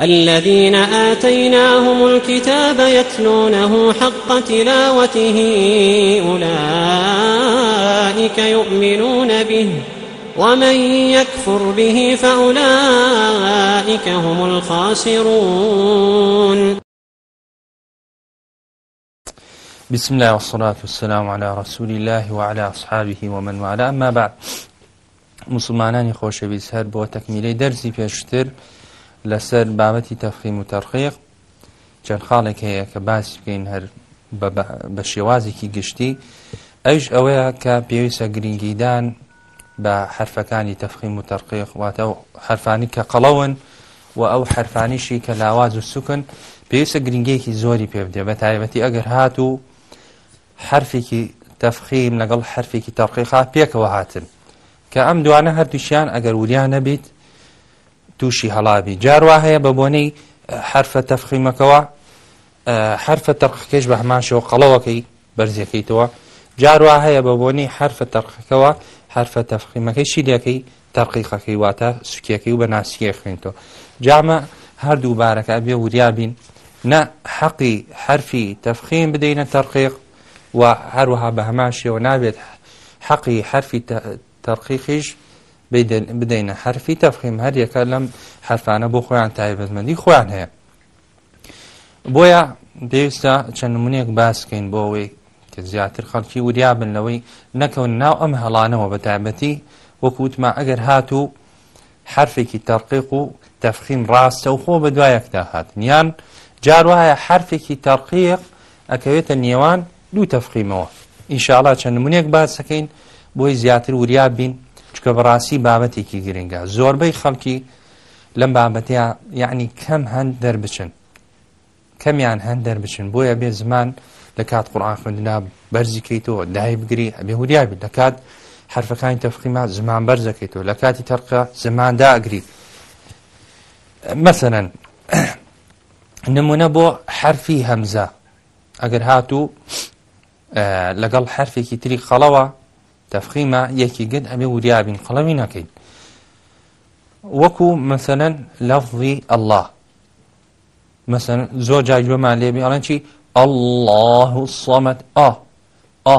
الذين آتيناهم الكتاب يتلونه حق تلاوته أولئك يؤمنون به ومن يكفر به فأولئك هم الخاسرون بسم الله والصلاة والسلام على رسول الله وعلى أصحابه ومن والاه أما بعد مسلمانان خوشەویست هەر بۆ تەکمیلەی دەرزی پێشتر لەسەر بابەتی تەفخیم و تەرخیق چەند خاڵێک هەیە کە باسی بکەین هەر بە شێوازێکی گشتی ئەوش ئەوەیە کە پێویستە گرنگیدان بە حرفەکانی تەفخیم و تەرقیق واتە حرفانی کە قەڵەون و ئەو حرفانیشی کە لاواز و سوکن پێویستە گرنگێکی زۆری پێ بدێ بە تایبەتی ئەگەر هات و حرفێکی تەفخیم لەگەڵ حرفێکی تەرقیقا پێکەوە هاتن کە ئەم دوانە هەردووشیان ئەگەر وریان نەبیت تووشی هەڵاوی جاروا هەیە بە بۆنەی حرفە تەفخیمەکەەوە حرفە تەرخکەش بە هەمان شەوە قەڵەوەکەی بەرزەکەیتەوە جاروا هەیە بە بۆنی حرفە تەرخەکەەوە حرفە تەفخیمەکەی شیلەکەی تەرقیقەکەی واتە سوکیەکەی و بە ناسیە خوێنتەوە جامە هەردوو بارەکە بێ وریابین نە حەقی حرفی تەفخیم بدەینە تەرقیق و هەروەها بە هەماشەوە نابێت حەقی حرفی تەرقیقیش بدەینە حرفی تەفخیم هەر یەکە لەم حرفانە بۆ خۆیان تایبەتمەندی خۆیان هەیە بۆیە پێویستە چەند نمونێک باس بکەین بۆ ئەوەی کە زیاتر خەڵکی وریا بن لەوەی نەکەون ناو ئەم هەڵانەوە بە تایبەتی وەکووتما ئەگەر هاتوو حرفێکی تەرقیق و تەفخیم ڕاستە و خۆ بە دوایەکدا هاتنیان جار وایە حرفێکی تەرقیق ئەکەوێتە نێوان دوو تەفخیمەوە ئینشاءڵا چەند نمونێک باسەکەین بۆی زیاتر وریا بین چکە بەڕاستی بابەتێکی گرنگە زۆربەی خەڵکی لەم بابەتیا یعنی کەم هەند دەربچن کەمیان هەند دەربچن بۆیە بێ زمان لە کات قڕان خوندنا بەرزیکەیتەوە دای بگری ئەبێ هوریابی لە کات حرفەکانی تەفقیما زمان بەرزەکەیتەوە لە کاتی تەرقە زماندا ئەگری مەسەرەن نمونە بۆ حرفی هەمزە ئەگەر هاتوو لەگەڵ حرفێکی تری خەڵەوە تەفخیمە یەکی گەت ئەبێ وریابین قەڵەوی نەکەین وەکو مەسەەن لەفظی ئەله مەسەن زۆر جاگوێمان لێبی ئەڵەن چی ئەله سەمت ئا ئا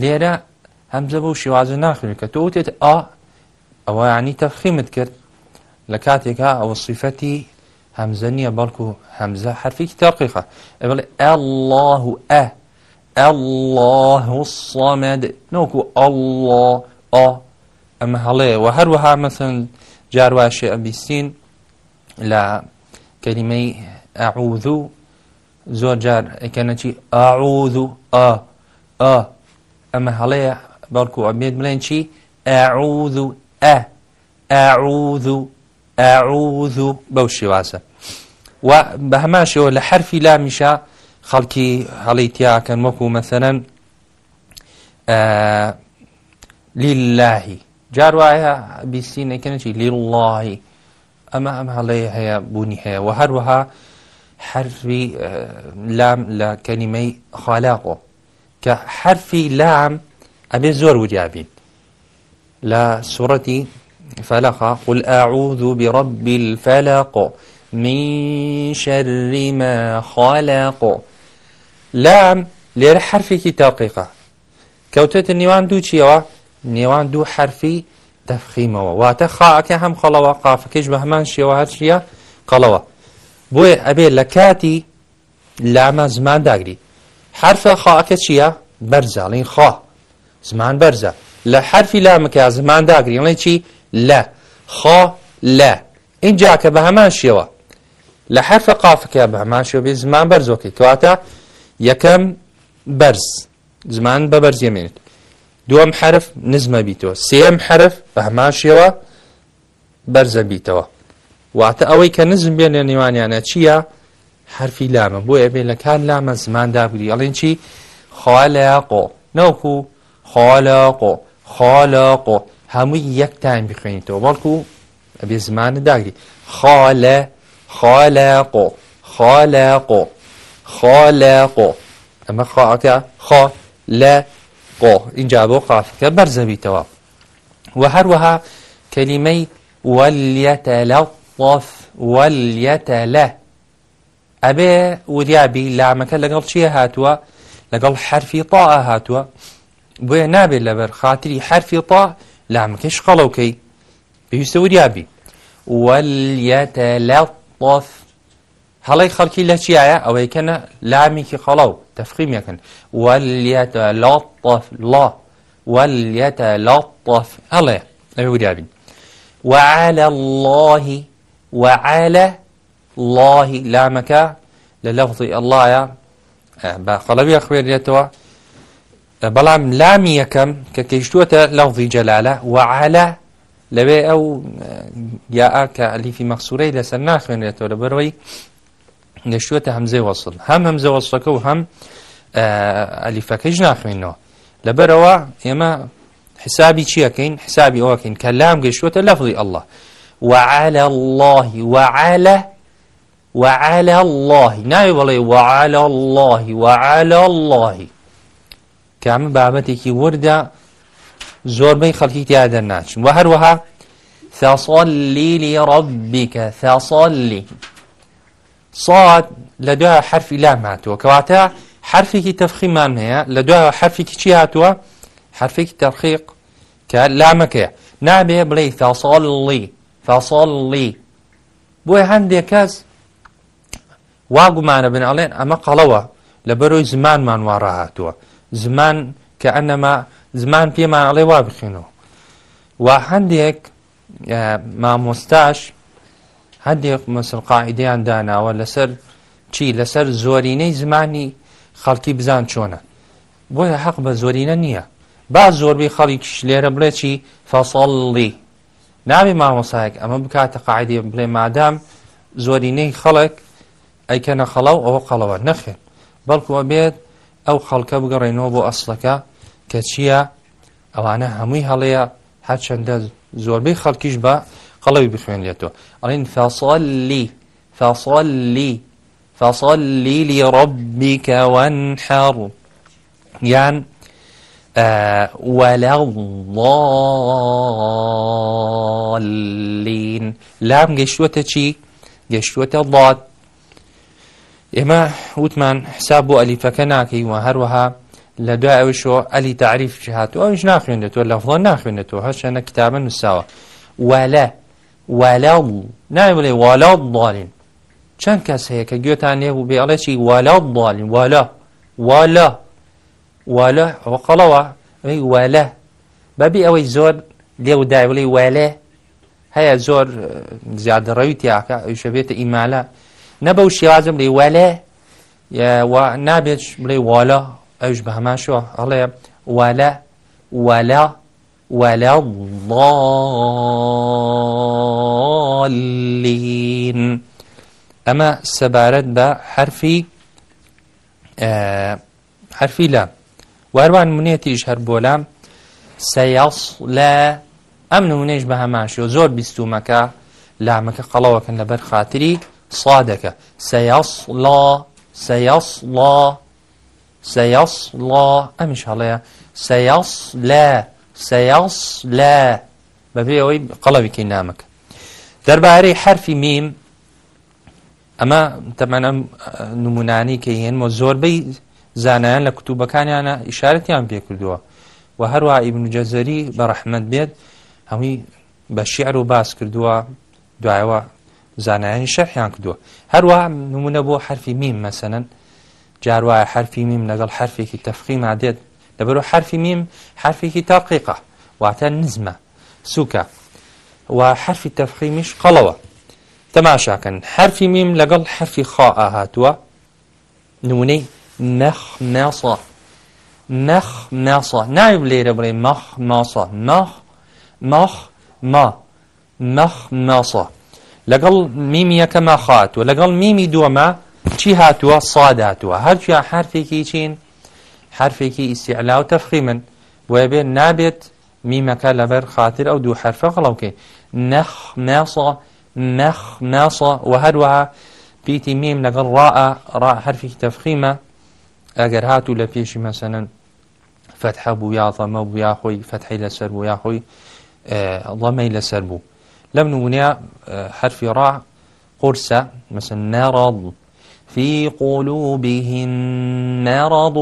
لێرە هەمزە بە و شێوازە ناخوێت کە تۆتێت ئا ئەوە ینی تەفخیمت کرد لە کاتێکا ئەوە سیفەتی هەمزە نییە بەڵکو هەمزە حرفی تەقیقە ئەڵێ ئەله ئە الله الصمد نوكو الله آ أما هلا وهروها مثلا جارواش أبيستين لا كلمة أعوذ زۆر جار ئەکەنەی ئاعوذ و ئا ئا ئەمە هەڵەیە بەڵکو ئەبێت بڵێن چی ئاعوذ و ئە ئاعوذ و ئاعوذ و بەو شێوازە و بە هەماشەوە لە حرفی لامیشە خەڵکی هەڵی تیاکەن وەکو مەسەرەن لیلهی جار وایە بیستی نەکەنەی لیلهی ئەمە ئەم هەڵەیە هەیە بوونی هەیە و هەروەها حرفی لام لە کەنیمەی خالاقۆ کە حرفی لام ئەبێ زۆر وریابین لە سوورەتی فەلەقا قل ئاعوذ بڕبی الفەلەقۆ من شر ما خلق لام لێرە حرفێکی تاقیقا کەوتێتە نێوان دوو چیەوە نێوان دوو حرفی دەفخیمەوە واتە خاکە هەم خەڵەوە قافەکەش بە هەمان شێوە هەرچیە قەڵەوە بۆیە ئەبێ لە کاتی لامە زمان داگری حرفە خاکە چییە بەرزاڵین خوا زمان بەرزە لە حرفی لامەکە زمان داگرینڵێ چی لە خا لە اینجا کە بە هەمان شێوە لە حرفە قافەکە بە هەمان شێوە بێ زمان بەرزۆکی کەواتە یەکەم بەرز زمان بە بەرزێمێنێت دووەم حرف نزمە بیتەوە سێم حرف بە هەماشیەوە بەرزە بیتەوە واتە ئەوەی کە نزم بێنێ نێوانیانە چییە حرفی لامە بۆ ئەبێ لە کار لامە زمان دابری ئەڵێن چی خالقۆ نەوکو خالقۆ خالقۆ هەمووی یەکتان بخوێنیتەوە بەڵکو ئەبێ زمانە داگری خالە خالقۆ خالقۆ خالق ئەمە خاکە خا لە قۆ اینجا بۆ قافکە بەرزەبییتەوە و هەروەها کەلیمەی وەلیەتە لەو قۆف وەلیەتە لە ئەبێ وریابی لامەکە لەگەڵ چیە هاتووە لەگەڵ حرفی تا هاتووە بۆیە نابێت لەبەر خاتری حرفی تا لامەکەش قەڵەوکەی پێویستە وریابی وەلیەتە لە قۆف هەڵی خەڵکی لە چیایە ئەوەی کەنە لامێکی خەڵە و تەفقیمەکەن وەلیەتە لاڵف لا وەلیەتە لاڵف هەڵێ ئەوێ ودابین وعالە اللهی وعالە اللهی لامەکە لە لەغزی ئەلهە بە خەڵەوی خوێنێتەوە بەڵام لامی یەکەم کە کەیشتووەتە لەغزی جەلالە وعالە لەوێ ئەو یا ئاکە ئەلیفی مەخسوورەی لەسەر ناخوێنێتەوە لە بەرەوەی گەشتوێتە هەمزەی وەصل هەم هەمزە وەسەکە و هەم ئەلیفەکەیش ناخوێنەوە لەبەرەوە ئێمە حسابی چیەکەین حسابی ئەوەکەین کە لام گەشتوتە لەفظی ئەله وعاال اللهی وعاالە وعاال اللهی ناوی بڵێ وعاال اللهی وعاال اللهی کامە بابەتێکی وردە زۆربەی خەڵکی تیا دەرناچین و هەروەها ثاصلي لربك ثاصلي ساد لە دوای حرفی لام هاتووە کەواتە حرفێکی تەفخیمان هەیە لە دوایەوە حرفێکی چی هاتووە حرفێکی تەرخیق کە لامەکەیە نابێ بڵێ فاساڵڵی فاساڵڵی بۆی هەندێک کەس واگومانە بناڵێن ئەمە قەڵەوە لە بەرۆی زمانمان وارە هاتووە زمان کە ئەنەما زمان پێمان ئەڵێ وا بخێنەوە و هەندێک مامۆستاش هەندێک مەسل قاعدەیان داناوە لەسەر چی لەسەر زۆرینەی زمانی خەڵکی بزان چۆنە بۆیە حەق بە زۆرینە نییە با زۆربەی خەڵیش لێرە بڵێ چی فەسەڵڵی ناوی مامۆسایەک ئەمە بکاتە قاعدێ بڵێ مادام زۆرینەی خەڵک ئەیکەنە خەڵاو ئەوە قەڵەوە نەخێن بەڵکووە بێت ئەو خەڵکە بگەڕێنەوە بۆ ئەسلەکە کە چییە ئەوانە هەمووی هەڵەیە هەرچەندە زۆربەی خەڵکیش بە خەڵەوی بخوێنێتەوە ئەڵین فەسەلی فەسەلی فەسەلی لڕبیکە وەنحەڕ یان وەلە ڵڵین لام گەشتوەتە چی گەشتوەتە ڵات ئێمە وتمان حساب بۆ ئەلیفەکە ناکەی و هەروەها لە دوای ئەوشۆ ئەلی تعریف هاتو ئەوش ناخوێنێتەوە لە فڵۆ ناخوێنێتەوە هەشێنە کتابە نووساوە وەلە والاو بوو ناوی بڵێ والا بڵین چەند کەس هەیە کە گوێتان نێبوو بێ ئەڵێ چی والا بڵین والا والا والا قەڵەوە ئەوەی والە بەبی ئەوەی زۆر لێ و دای بڵێ والێ هەیە زۆر زیادڕەوی تیاکە ئەوشە بێتە ئیمالە نە بەو شێوازم لێ والێ نابێت بڵێ والا ئەوش بە هەماشەوە هەڵێ والە والا ولا الضالين أما سبارت با حرفي آه حرفي لا واروان منيتي يشهر بولام سيصلى ئەم نمونێش بە هەماشیۆ زۆر بیستومەکە لامەکە قەڵەوەکەن لەبەر خاتری سادەکە سەیاس لا سەیاس لا سەیاس لا ئەمیش هەڵەیە سەیاس لە سەیاس لە بەبێ ئەوەی قەڵەویکەی نامەکە دەربارەی حرفی میم ئەمە تەمەە نمونانی کە هێنمە زۆربەی زانایان لە کتوبەکانیانە ئیشارەتیان پێ کردووە و هەروە ئیبنجەزەری بە ڕەحمد بێت هەمووی بە شیعر و باس کردووە دوایەوە زانایانی شەرحیان کردووە هەروە نمونە بۆ حرفی میم مەسەن جاروایە حرفی میم لەگەڵ حرفێکی تەفقی مادێت لەبەرو حرفی میم حرفێکی تاقیقا واتە نزمە سوکە و حرفی تەفخیمیش قەڵەوە تەماشاکەن حرفی میم لەگەڵ حرفی خا ئاهاتوە نمونەی نەخ ناسا نەخ ناسا نایب لێرە بڵێ مەخ ماسا مەخ مەخ ما مەخ ناسا لەگەڵ میمی یەکەمە خاتوە لەگەڵ میمی دووەمە چی هاتووە ساداتوە هەرچیا حرفێکی چین حرفێکی ئیسیعلا و تەفخیمن بۆیە بێ نابێت میمەکە لەبەر خاطر ئەو دوو حرفە قڵەوکێ نەخ ناسە نەخ ناسە و هەروەها پیتی میم لەگەڵ ڕائە ڕا حرفێکی تەفخیمە ئەگەر هاتوو لە پێشی مەسەنن فتح بوو یا ڕەمە بوو یا خۆی فتحی لەسەر بوو یا خۆی ڵەمەی لەسەر بوو لەم نمونە حرفی ڕا قرسە مثل ناڕاض في قلوبهم مرض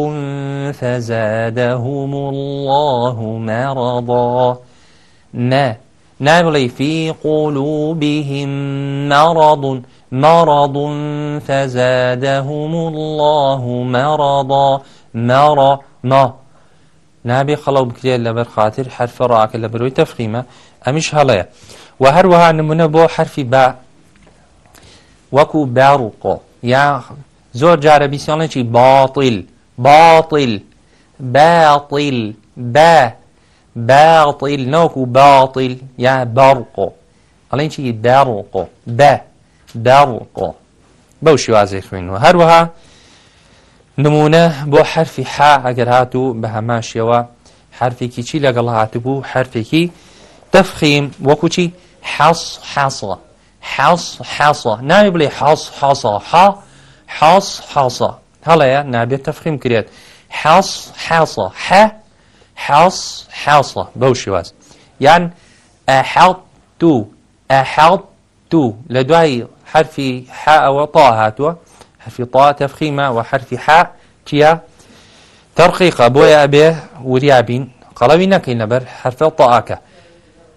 فزادهم الله مرضا نه نابلي في قلوبهم مرض مرض فزادهم الله مرضا مرض ما نابي خلو بكري لبر خاطر حرف راك لبروي تفخيمه امش هلايا وهروها نمونه بو حرف باء وكو بارقو یا زۆر جارە بیسیڵێکی باطل باطل باطل با باطل نوكو باطل يا برقو علين شي برقو با برقو بوشي وازي خوينو هروها نمونە بۆ حرفی حا ئەگەر هاتوو بە هەماشەوە حرفێکی چی لەگەڵ هاتبوو حرفێکی تەفخیم وەکوچی حەس حاصڵە حاص حاصە ناوی بڵێ حاص حاصە ح حاص حاصە هەڵەیە نابێت تەفخیم کرێت حاص حاصە ح حاص حاصە بەو شێواز یان ئەحاڵ دوو ئەحاڵ دوو لە دوای حرفی حا ئەوە تا هاتووە حرفی تا تەفخیمە و حرفی حا چیە تەرقیقە بۆیە ئەبێ وریابین قەڵەوی نەکەین لەبەر حرفە تاعاکە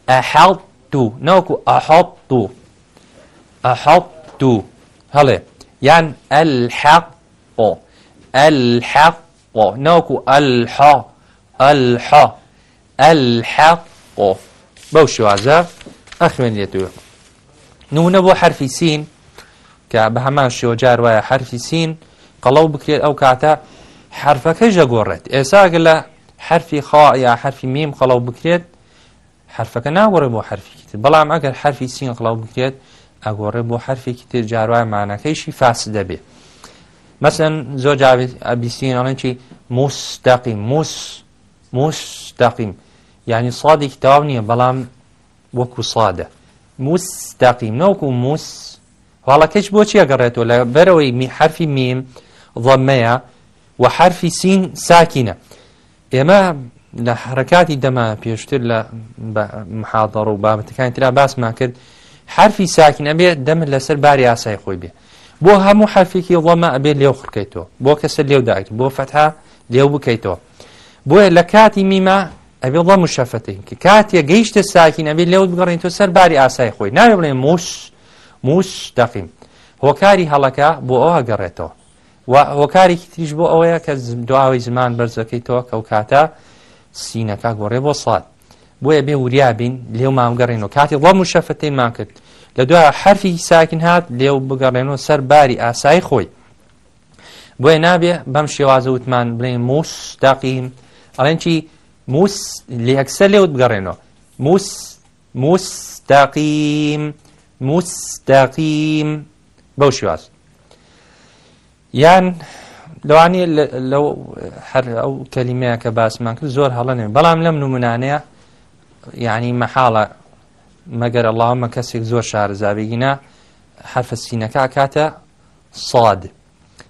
ئەحاڵ دوو ناوکو ئەحاڵ دوو ئەحەبت و هەڵێ یان ئەلحەق ئۆ ئەلحەق ئۆ ناوکو ئەلحا ئەلحا ئەلحەق ئۆ بەو شوازە ئەخوێنێتوە نمونە بۆ حرفی سین کە بە هەمان شێوەجار وایە حرفی سین قەڵەو بکرێت ئەو کاتە حرفەکەی ژەگۆڕێت ئێساگە لە حرفی خا یا حرفی میم قەڵەو بکرێت حرفەکە ناوەڕێ بۆ حرفی بەڵام ئەگەر حرفی سین قەڵەو بکرێت ئەگۆڕێ بۆ حرفێکی تر جاروای مانەکەیشی فاس دەبێ مەسن زۆر ئەبیستینەڵێن چی مستەقیم موس مستەقیم یعنی سادێکی تاو نییە بەڵام وەکو سادە مستەقیم نەوەکو موس هەڵەکەش بۆچی ئەگەڕێتەوە لە بەرەوەی می حرفی میم ضەمەیە و حرفی سین ساکینە ئێمە لە حرکاتی دەما پێشتر لە محاضەڕ و بابەتەکانی تررا باسمان کرد حرفی ساکنە بێ دەمت لەسەر باری یاسای خۆی بێ بۆ هەموو حرفێکی وەمە ئەبێ لێو خڕکەیتەوە بۆ کەسە لێو داکە بۆ فەتها لێو بکەیتەوە بۆیە لە کاتی میما ئەبێ ڵە مشەفەتین کە کاتێ گەیشتە ساکین ئەبێ لێو بگەڕین تۆ سەر باری ئاسای خۆی ناوێ بڵێ موش موش دەقیم هۆکاری هەڵەکە بۆ ئەوە گەڕێتەوە هۆکارێکی تریش بۆ ئەوەیە کە دواوی زمان بەرزەکەیتەوە کە و کاتە سینەکە گۆڕێ بۆ سات بۆیە بێ وریا بین لێو مامگەڕێنەوە کاتی وەم و شەفتەی ما کرد لە دوای حرفی ساکن هات لێو بگەڕێنەوە سەر باری ئاسایی خۆی بۆیە نابێ بەم شێوازە وتمان بڵێ موس داقیم ئەڵێن چی موس لەکسەر لێوت بگەڕێنەوە موس موس داقیم موس داقیم بەو شێواز یان لەوانی لەو هەر ئەو کەلیمەیە کە باسمان کرد زۆر هەڵەنێ بەڵام لەم نمونانەیە یعنی مەحاڵە مەگەر ئەلامە کەسێک زۆر شارزاویگینە حرفە سینەکە کاتە ساد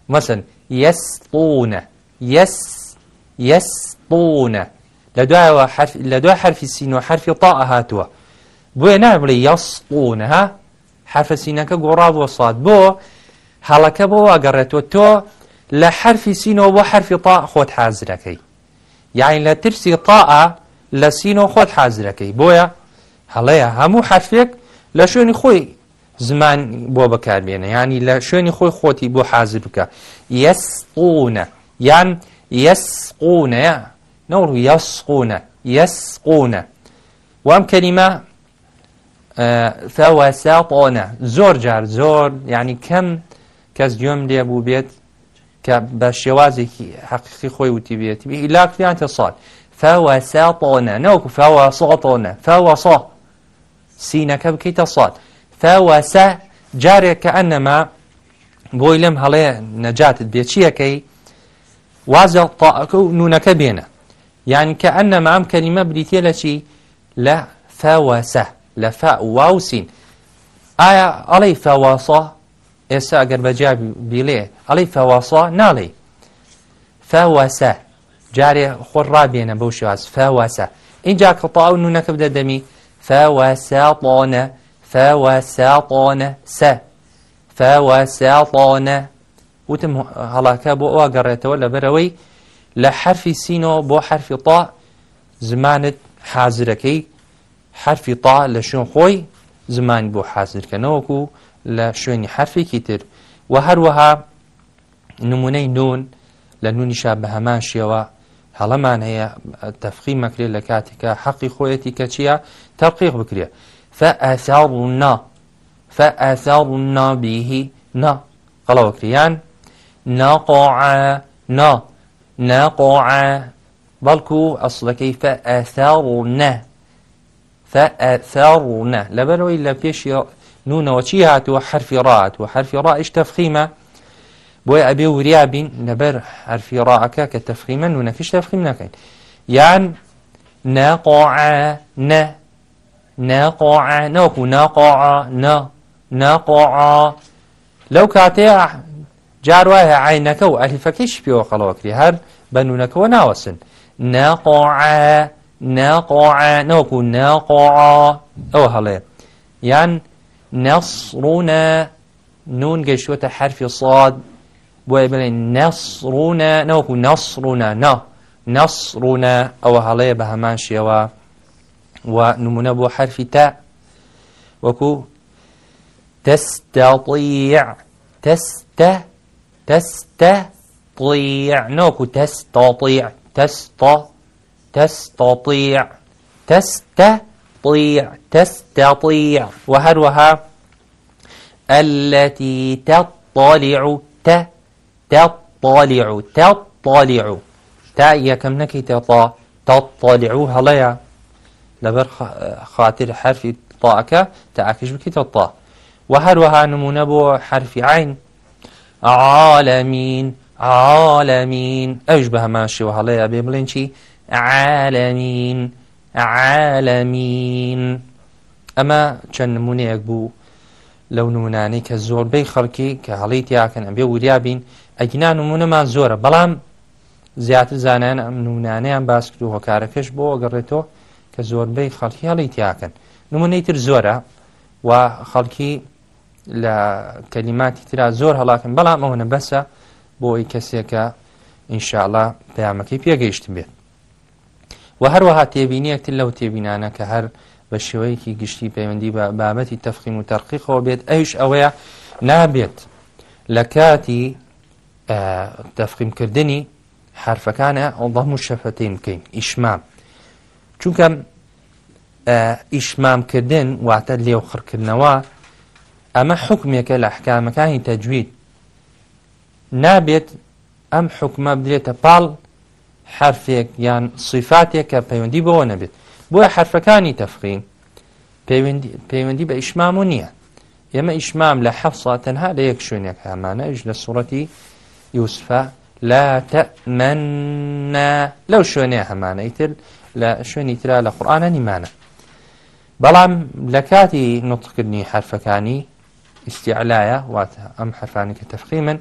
مەسن یسطونە یس یسطونە لە دوایەوە لە دوای حرفی سین و حرفی تا هاتووە بۆیە نابڵێ یسطونەها حرفە سینەکە گۆڕاوە ساد بۆ هەڵەکە بۆ واگەڕێتەوە تۆ لە حرفی سینەوە بۆ حرفی تا خۆت حازرەکەی یاین لە ترسی تاە لە سینۆ خۆت حازرەکەی بۆیە هەڵەیە هەموو حرفێک لە شوێنی خۆی زمان بۆ بەکاربێنە ینی لە شوێنی خۆی خۆتی بۆ حازر بکە یسقونە یان یسقونەیە نەڕ یسقونە یسقونە وام کەریمە فەوەساپۆنە زۆر جار زۆر ینی کەم کەس گوێم لێ بوو بێت کە بە شێوازێکی حەقیقی خۆی وتی بێتی ئیلاکیان تە ساڵ فوەسەڵۆنە نەوەکو فەوەسەڵۆنە فەوەسە سینەکە بکەیتە سات فەوەسە جارێک کە ئەنەما بۆی لەم هەڵەیە نەجاتت بێ چیەکەی وازە تاەکە و نونەکە بێنە یان کە ئەنەما ئەم کەلیمە بریتە لە چی لە فەوەسە لە فە واوسین ئایا ئەڵەی فەواسە ئێستا ئەگەر بەجیا بیلێ ئەڵەی فەواسە ناڵێ فەوەسە جارێ خۆر ڕابێنە بەو شواز فاواسە اینجا کەڵپا و نونەکە بدە دەمی فاواساڵۆنە فاواساڵۆنە سە فاواساڵۆنە وتم هەڵاکە بۆ ئەوە گەڕێتەوە لە بەرەوەی لە حرفی سینەوە بۆ حرفی تا زمانت حازرەکەی حرفی تا لە شوێن خۆی زمان بۆ حازرکەنەوەکو لە شوێنی حرفێکی تر و هەروەها نمونەی نون لە نونیشا بە هەمان شێوە هەڵەمان هەیە تەفقی مەکرێت لە کاتێکە حەقی خۆیەتی کە چییە تەقیق بکرێ فەئساڵ و نا فەئساڵ و نابیهی نا قەڵەوەکریان ناقۆع نا ناقۆع بەڵکو ئەسڵەکەی فەئساڵ و نە فەئساڵ و نە لەبەرەوەی لە پێشی نونەوە چی هاتووە حرفی ڕات و حرفی ڕائش تەفخیمە بۆی ئەبێ وریابین لەبەر حرفی ڕاعەکە کە تەفخیمە نونەکەش تەفخیم نەکەین یان ناقۆعە نە ناقۆعە نەوەکو ناقۆعە نە ناقۆعە لەو کاتەیە جار وایە عینەکە و ئەلیفەکەیش پێوە قەڵەوەکری هەر بە نونەکەەوە ناوەسن ناقۆعە ناقۆعە نەوەکو ناقۆعە ئەوە هەڵێ یان نەسڕونە نون گەیشتوەتە حرفی صاد بۆیە بڵێ نەسڕونە نەوەکو نەسڕونە نا نەسڕونە ئەوە هەڵەیە بە هەمان شێوە و نمونە بۆ حرفی تا وەکو تەستەڵیع تەستە تەستە طيع نوكو تستطيع تستا تستطيع تستطيع تستطيع وهروها التي تطلع ت تطالع تطالع تا یەکەم نەکەیتە تا تطالع هەڵەیە لەبەر خاطر حرفی تاکە تاکیش بکەیتە تا و هەروەها نمونە بۆ حرفی عین عالمین عالمین ئەوش بە هەماشیەوە هەڵەیە بێ بڵێن چی عالمین عالمین ئەمە چەند نمونەیەک بوو لەو نمونانەی کە زۆربەی خەڵکی کە هەڵی تیاکەن ئەبێ وریا بین ئەگینا نمونەمان زۆرە بەڵام زیاتر زانیان ئەم نوونانیان باس کرد و هۆکارەکەش بۆ ئەگەڕێتەوە کە زۆربەی خەڵکی هەڵی تیاکەن نمونەی تر زۆرە و خەڵکی لە کەلیماتی تررا زۆر هەڵاکەن بەڵام ئەوەنە بەسە بۆ ئەوی کەسێکە ئینشاءڵا پەیامەکەی پێگەیشت بێت و هەروەها تێبینیەکتر لەو تێبینانە کە هەر بە شێوەیەکی گشتی پەیوەندی بە بابەتی تەفقیم و تەرقیقەوە بێت ئەوش ئەوەیە نابێت لە کاتی تەفقیمکردنی حرفەکانە ئەڵدەم و شەفەتین بکەین ئیشمام چونکە ئیشمامکردن واتە لێو خڕکردنەوە ئەمە حکمێکە لە حکامەکانی تەجوید نابێت ئەم حکمە بدرێتە پاڵ حرفێک یان سیفاتێک کە پەیوەندی بەوە نەبێت بۆیە حرفەکانی تەفقین پەیوەندی بە ئیشمام و نییە ئێمە ئیشمام لە حەفسا تەنها لە یەک شوێنێک هامانە ئیش لە سوڕەتی یوسفە لا تەمەنا لەو شوێنێ هەمانەی تر لە شوێنی تررا لە قورآانە نیمانە بەڵام لە کاتی نوتکردنی حرفەکانی ئیسیعلایە واتە ئەم حرفانی کە تەفقی من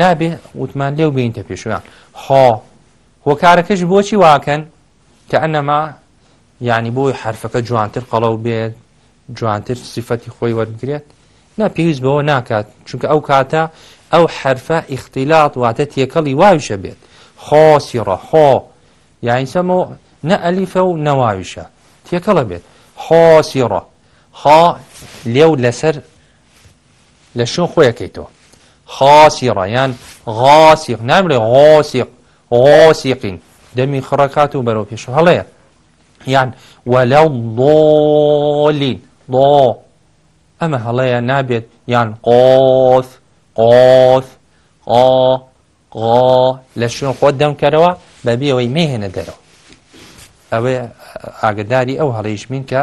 نابێ وتمان لێو بینتە پێشویان خۆ هۆکارەکەش بۆچی واکەن کە ئەنەما یعنی بۆی حرفەکە جوانتر قەڵەو بێت جوانتر سیفەتی خۆی وەرگێت نا پێویست بەوە ناکات چونکە ئەو کاتە ئەو حرفە ئیختیلات واتە تێکەڵی واویشە بێت خۆسیڕە خۆ یاینسەمە نە ئەلیفە و نەواویشە تێکەڵە بێت خۆسیڕە خا لێو لەسەر لە شون خۆیەکەیتەوە خاسیڕە یان غاسیق نامرێ غۆسیق غۆسیقین دەمی خڕکات و بەرەو پێش هەڵەیە یان وەلەو ڵۆلین ڵۆ ئەمە هەڵەیە نابێت یان قۆف قۆف قا قا لە شوێن خۆت دەمکەرەوە بەبیەوەی مێهێنە دەرەوە ئەوێ ئاگداری ئەو هەڵیش من کە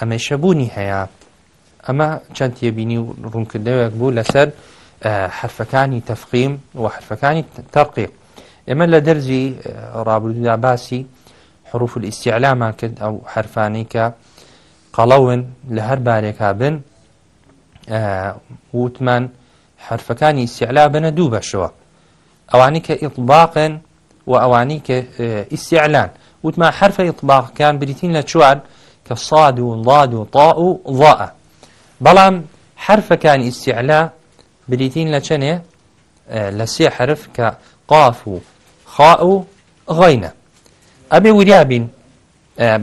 ئەمە شەبوونی هەیە ئەمە چەند تێبینی و ڕوونکردەوەک بوو لەسەر حرفەکانی تەفقیم و حرفەکانی تەرقیق ئێمە لە دەرجی ڕابردودا باسی حروف ئیسیعلامان کرد ئەو حرفانی کە قەڵەون لە هەر بارێکا بن وتمان حرفەکانی سیعلا بنە دوو بەشەوە ئەوانی کە ئیطباقن و ئەوانی کە ئیسیعلان وتما حرفە ئیطباقەکان بریتین لە چوار کە ساد و ڵاد و تا و ڵە بەڵام حرفەکان ئیسیعلا بریتین لە چنێ لە سێ حرف کە قاف و خا و غینە ئەبێ وریابین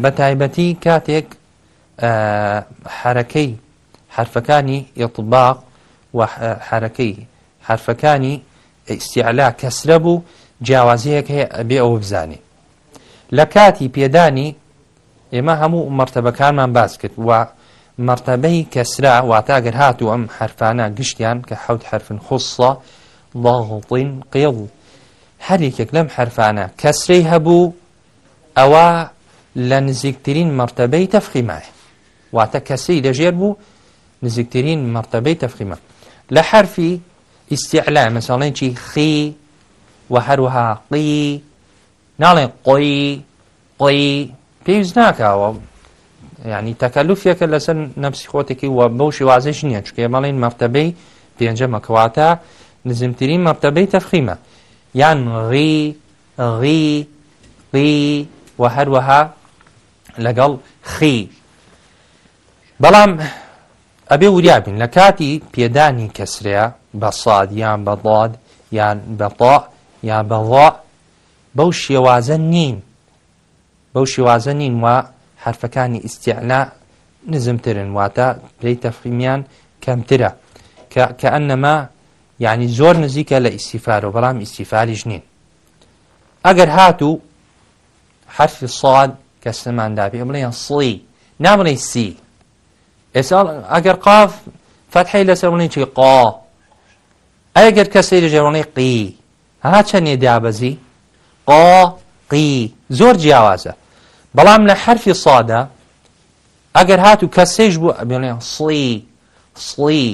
بە تایبەتی کاتێک حرەکەی حرفەکانی ئیطباق حرەکەی حرفەکانی ئیسیعلا کەسرە بوو جیاوازەیەک هەیە بێ ئەوە بزانێ لە کاتی پێدانی ئێمە هەموو مرتبەکانمان باز کرد و مرتبەی کەسرا واتاگەر هاتو ئەم حرفانە گشتیان کە حەوت حرفن خصە ڵاغڵین قێڵ هەرێکێک لەم حرفانە کەسرەی هەبوو ئەوە لە نزیکترین مرتبەی تەفخیمایە واتە کەسی دەژێر بوو نزیکترین مرتبەی تەفخیمە لە حرفی ئیسیعلا مەساڵێکی خی و هەروها قی ناڵێ قۆی قۆی پێویست ناکاوە ینی تەکەلوفێکە لەسەر نەپسی خۆتێکی وە بەوشی وازێش نییە چکێ مەڵێن مەفتەبەی پێنجە مەکەواتە نزمترین مەفتەبەی تەفخیمە یان ڕی ڕی ڕی و هەروەها لەگەڵ خی بەڵام ئەبێ وریابن لە کاتی پێدانی کەسرەیە بە ساد یان بەڵاد یان بەپا یا بەڵا بەو شێوازە نین بەو شێوازە نین وە حرفەکانی ئیسیعنا نزمترن واتە پێی تەفیمیان کەمترە کە ئەنەما یعنی زۆر نزیکە لە ئیسیفار و بەڵام ئیسیفاریش نین ئەگەر هاتوو حرفی ساد کە سەماندابێ بڵێن سڵی نامڵێ سی ئێسا ئەگەر قاف فتحی لەسەرونی چی قا ئەگەر کەسی لەژێڕونەی قی ها چەندێ دابەزی قا قی زۆر جیاوازە بەڵام لە حرفی سادا ئەگەر هات و کەسێش بوو ئەبێڵێن سڵی سڵی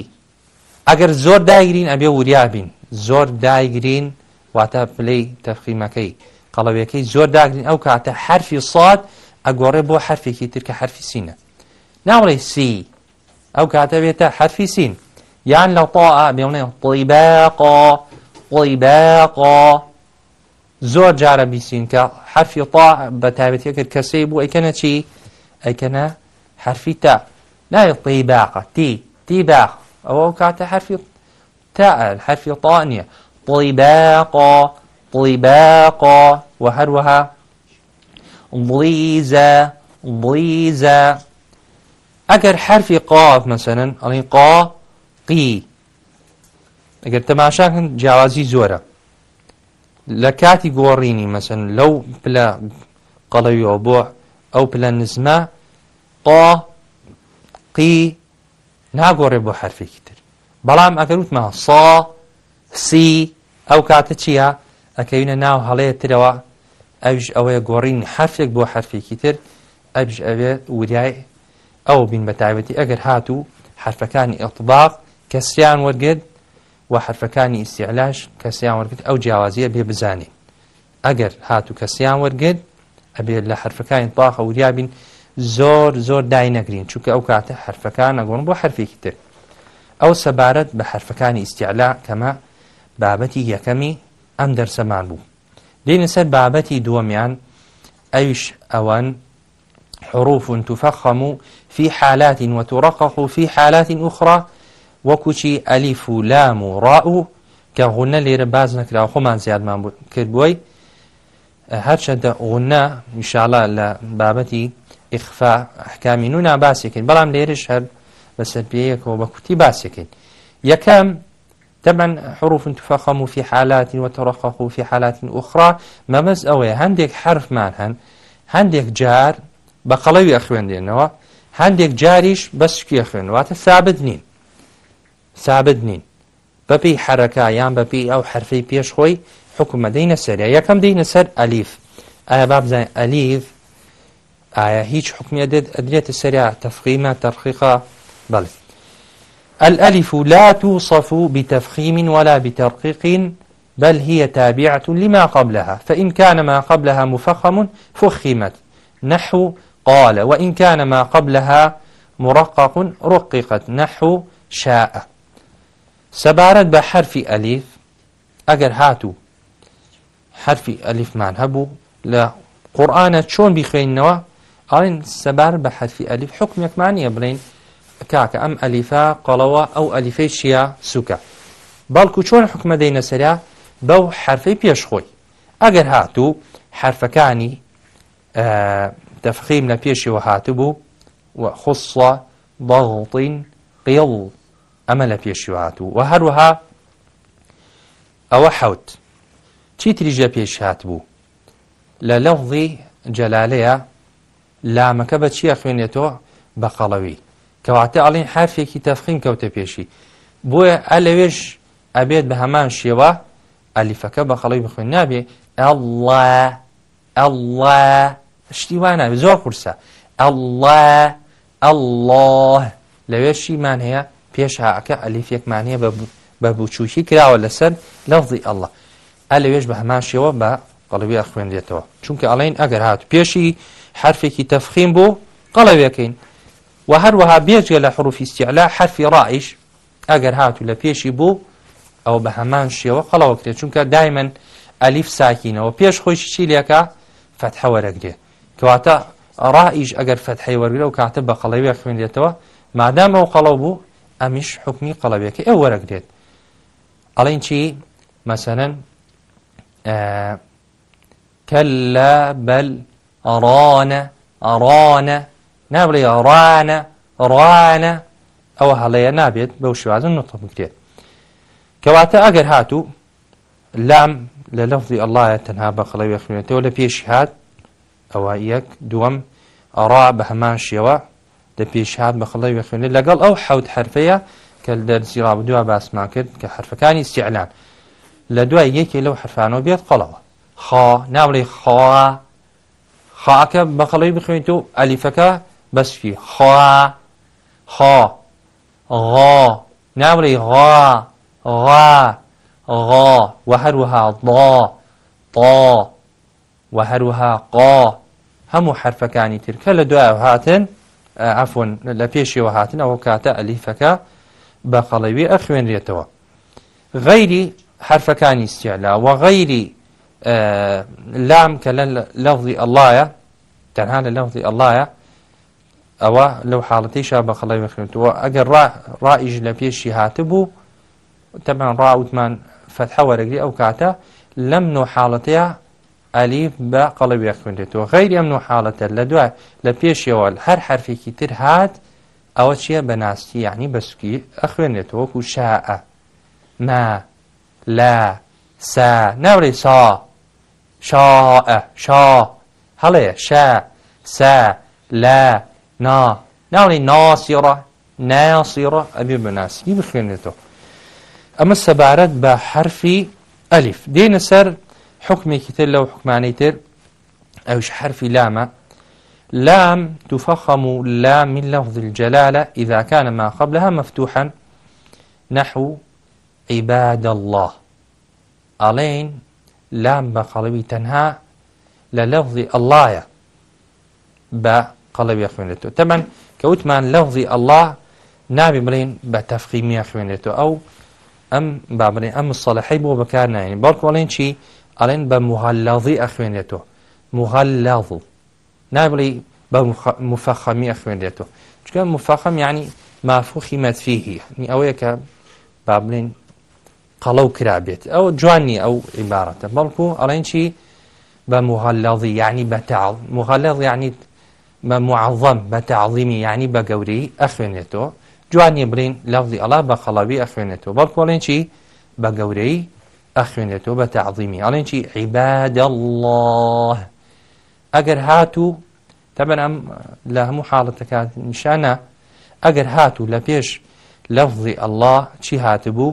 ئەگەر زۆر داگرین ئەبێ وریابین زۆر داگرین واتە پلەی تەفخیمەکەی قەڵەوەکەی زۆر داگرین ئەو کاتە حرفی ساد ئەگۆڕێ بۆ حرفێکی ترکە حرفی سینە ناوڵێ سی ئەو کاتە بێتە حرفی سین یان لە تا بێڵێ قڵیباقا قڵیباقا زۆر جارە بیسین کە حرفی تا بە تابەتەکرد کەسەی بوو ئەیکەنە چی ئەیکەنە حرفی تا لای قڵیباقا تی تی باخ ئەوە کاتە حرفی تا حرفی تا نیە طلباقا طلباقا وهروها ضيزة ضيزة ئەگەر حرفی قاف مەسەنن ئەڵین قا قی ئەگەر تەماشاکن جیاوازی زۆرە لە کاتی گۆڕینی مەسن لەو پلە قەڵەویەوە بۆ ئەو پلە نزمە قا قی ناگۆڕێ بۆ حرفێکی تر بەڵام ئەگەر وتمە سا سی ئەو کاتە چییە ئەکەوینە ناو هەڵەیە ترەوە ئەوش ئەوەیە گۆڕین حرفێک بۆ حرفێکی تر ئەبش ئەوێ وریای ئەو بین بە تایبەتی ئەگەر هاتوو حرفەکانی ئەڵتباق کەسیان وەرگرت و حرفەکانی ئیسیعلاش کەسیان وەرگرت ئەو جیاوازیە بێ بزانین ئەگەر هاتوو کەسیان وەرگرت ئەبێت لە حرفەکانی باخە وریابین زۆر زۆر دای نەگرین چونکە ئەو کاتە حرفەکان ئەگۆن بۆ حرفێکی تر ئەو سەبارەت بە حرفەکانی ئیسیعلا کەمە بابەتی یەکەمی ئەم دەرسەمان بوو دێنە سەر بابەتی دووەمیان ئەویش ئەوان حروف تفخم في حالات وترقق في حالات أخرى وكشي ألف لام راء كغنى لرباز نكرا خمان زياد ما كربوي هرچەند غنا میشاالە لە بابەتی ئیخفا حکامی نونا باسیکەین بەڵام لێرش هەر بەسەرپیەکەوە بە کوتی باسیەکەین یەکەم تەبەن حروف تفەخەم و في حالات وتەڕخەخ و في حالات أخرى مەمەز ئەوەیە هەندێک حرفمان هەن هەندێک جار بە قەڵەوی ئەخوێندێنەوە هەندێک جاریش بەسکیە خوێنواتە سابت نین سابت نین بەپی حرەکە یان بەپی ئەو حرفەی پێش خۆی حکومە دەینە سەریا یەکەم دەینە سەر ئەلیف ئایا با بزان ئەلیف ئایا هیچ حکمیە دێت ئەدرێتە سەریا تەفقیمە تەرخیقا بەڵێ الألف لا توصف بتفخيم ولا بترقيق بل هي تابعة لما قبلها فإن كان ما قبلها مفخم فخمت نحو قال وإن كان ما قبلها مرقق رققت نحو شاء سبارت بحرف أليف أجر هاتو حرف أليف مع هبو لا قورآانە چۆن بیخوێنەوە ئاڵین سەبار بە حرفی ئەلیف حکمێکمان نیە بڵین کاکە ئەم ئەلیفا قەڵەوە ئەو ئەلیفەی چیە سوکە بەڵکو چۆن حکمە دەینەسەرا بەو حرفەی پێشخۆی ئەگەر هاتوو حرفەکانی تەفخیم لە پێشیەوە هاتبوو و خصە بەڵتین قیڵ ئەمە لە پێشی هاتبوو و هەروەها ئەوە حەوت چی تریژە پێش هاتبوو لە لەوڵی جەلالەیە لامەکە بە چیە خوێنێتەوە بە قەڵەوی کەواتە ئەڵین حرفێکی تەفخیم کەوتە پێشی بۆیە ئە لەوێش ئەبێت بە هەمان شێوە ئەلیفەکە بە خەڵی بخوێن نابێ ئەله ئەله شتیوانە زۆر قورسە ئەله ئەله لەوێشیمان هەیە پێشعکە ئەلیفێکمان هەیە بە بچووکی کراوە لەسەر لەڵزی ئەله ئە لەوێش بە هەماشەوە بە قەڵویە خوێندێتەوە چونکە ئەڵین ئەگەر هات پێشی حرفێکی تەفخیم بۆ قەڵەوەکەین و هەروەها بێجێ لە حروفی استیعلا حرفی ڕائش ئەگەر هاتو لە پێشی بوو ئەو بە هەمان شێوە قەڵەوەکرێت چونکە دایمەن ئەلیف ساکینەوە پێش خۆی چی لێکە فتحەوەرەگرێت کەواتە ڕائیش ئەگەر فەتحی وەرگرە و کاتە بە قەڵەوی خوێنێتەوە مادامە و قەڵەو بوو ئەمیش حکمی قەڵەوێکی ئەو وەرەگرێت ئەڵین چی مەسەنەن کەللا بەل ئەڕانە ئەڕانە نابڵێ ڕانە ڕانە ئەوە هەڵەیە نابێت بەو شوازن نوتە بکرێت کەواتە ئەگەر هاتوو لام لە لەفظی ئەلهە تەنها بە خڵەوێ خوێنێتەوە لە پێشی هات ئەوە یەک دووەم ئەڕا بە هەمان شێوە دە پێشهات بە خڵی بخوێنێت لەگەڵ ئەو حەوت حرفەیە کە دەرسی ڕابدووە باسمان کرد کە حرفەکانی سیعلان لە دوای یەکی لەو حرفانەوە بێت قەڵەوە خا ناوڵی خوا خاکە بە خەڵی بخوێنیت و ئەلیفەکە بەسفی خوا خا غا ناوڵی غا غا غا وە هەروەها ضا تا و هەروها قا هەموو حرفەکانی ترکە لە دوای هاتن ئەفۆن لە پێشیەوە هاتن ئەوە کاتە ئەلیفەکە بە قەڵەوی ئەخوێنرێتەوە غەیری حرفەکانی سیالا و غەیری لام کە لە لەڵی ئەلایە تەنها لە لەڵی ئەلایە ئەوە لەو حاڵەتیشا بە خەڵی بخێنێتەوە ئەگەر ڕائیژ لە پێشی هاتبوو تەمان ڕاوتمان فتحە وەرەگری ئەو کاتە لەم نۆ حاڵەتەیە ئەلیف بە قەڵەبی خوێندێتەوە غەیری ئەم و حاڵەتە لە دوای لە پێشەوە هەر حرفێکی تر هات ئەوە چییە بە ناستی یعنی بەسکی ئەخوێنێتەوە وەکو شاعە ما لا سا ناوری سا شاء شا هەڵەیە شا سا لا نا ناوری ناسیڕە ناسیڕە ئەبێ بەناستی بخوێنێتەوە ئەمە سەبارەت بە حرفی ئەلیف دێنە سەر حکمێکی تر لەو حکمانەی تر ئەوش حرفی لامە لام تفخم لا من لفظ الجلالة إذا كان ما قبلها مفتوحا نحو عباد الله ألين لام بقلبي تنها للفظ الله بقلبي أخوانته طبعا كوتمان لفظ الله نابي بلين بتفخيمي أخوانته أو أم بابلين أم الصالحي بو بكارنا يعني بلك ولين شي ئەڵێن بە مهاللاڵی ئەخوێنێتەوە مهاللاڵ نابڵی بە مفەخەمی ئەخوێنێتەوە چکە مفەخەم یعنی مافوخی مەتفیهی نی ئەوەیە کە با بڵێن قەڵەو کرابێت ئەو جوانی ئەو عیبارەتە بەڵکو ئەڵێن چی بە مهاللاڵی یعنی بەتەعڵ مهاللاڵ یعنی بە معظەم بە تعظیمی یعنی بە گەورەی ئەخوێنێتەوە جوانی بڵین لەفزی ئەلا بە خەڵاوی ئەخوێنێتەوە بەڵکۆڵێن چی بە گەورەی ئەخوێنێتەوە بە تەعظیمی ئەڵێن چی عیبادە الله ئەگەر هاتوو تەبەن ئەم لە هەموو حاڵەتەکات نیشانە ئەگەر هاتوو لە پێش لەفظی ئەله چی هاتبوو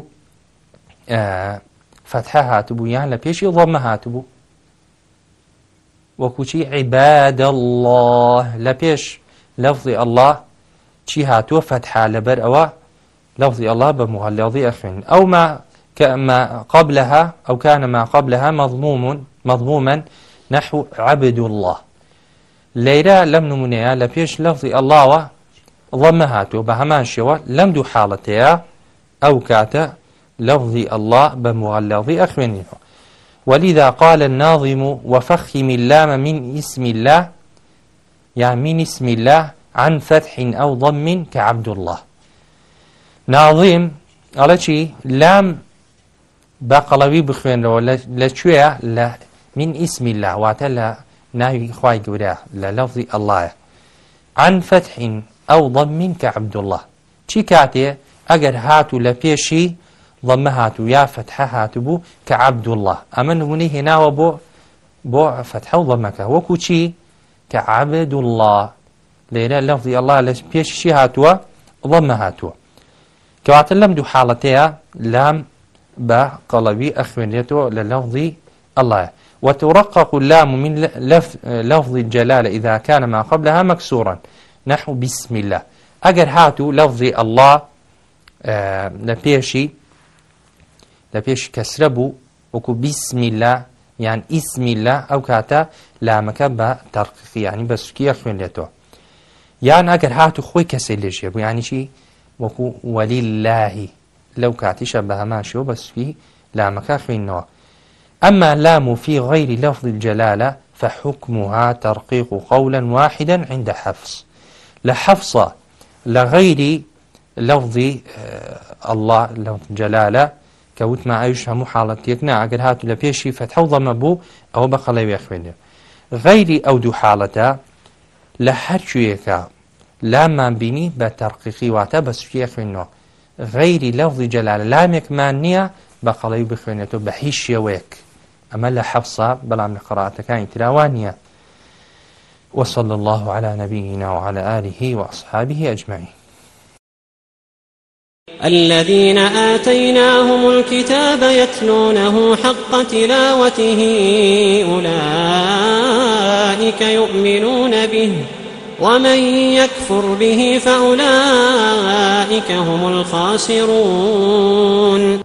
فتحە هاتبوو یان لە پێشی ڵۆمە هاتبوو وەکوچی عیبادە الله لە پێش لەفظی ئەله چی هاتووە فتحە لەبەر ئەوە لەفظی ئەله بە مغەلەڵی ئەخوێن ئەومە كما قبلها أو كان ما قبلها مظلوم مظلوما نحو عبد الله ليرا لم نمنيا لبيش لفظ الله ضمهاتو بهماشوا لم دو حالتها أو كاتا لفظ الله بمغلظ أخوانيه ولذا قال الناظم وفخم اللام من اسم الله يعني من اسم الله عن فتح أو ضم كعبد الله ناظم على شي لام با قەڵەوی بخوێنەوە لەکوێ لە من ئیسمی لاواتە لە ناوی خی گەورە لە لەفزی ئەلهە عن فتحین ئەو ضەمین کە عبدوڵله چی کاتێ ئەگەر هاتو لە پێشی ضەمە هاتو یا فتحە هاتو بوو کە عبدوڵله ئەمە نمونی هێناوە بۆ بۆ فتحە و ضەمەکە وەکو چی کە عبدوڵله لێرە لەفزی ئەلله لە پێشی هاتووە ضەمە هاتووە کەواتە لەم دوو حاڵەتەیە لام بە قەڵەوی ئەخوێنێتەوە لە لەوضی ئەڵە وترقق اللام من لفظ الجلالة إذا كان ما قبلها مكسورا نحو بسم الله أجر هاتو لفظ الله لبيشي لبيشي كسربو وكو بسم الله يعني اسم الله أو كاتا لامك بترقيق يعني بس كي أخوين لتو يعني أجر هاتو خوي كسي ليش يعني شي وكو ولله لەو کاتیشە بە هەماشەوە بە سوی لامەکە خوێندنەوە ئەمما لام و فی غەیری لەفظی جەلالە فحكمها ترقيق قولا واحدا عند حفص لحفصة لغير لفظ الله لفظ جلالة كوت ما عيش هم حالة يكنا عقل هاتو لبيشي فتح وضم بو أو بخلي يخوينه غير أو دو حالة لحر شويكا لا ما بيني بترقيقي واتا بس شوية خوينه غەیری لەوزی جەلال لامێکمان نییە بە قەڵەی بخوێنێتەوە بە هیچ شێوەیەک ئەمە لە حەفسا بەڵام لە قڕاتەکانی تراوانە وصلى الله على نبينا وعلى آله وأصحابه أجمعين الذين آتيناهم الكتاب يتلونه حق تلاوته أولئك يؤمنون به ومن يكفر به فأولئك هم الخاسرون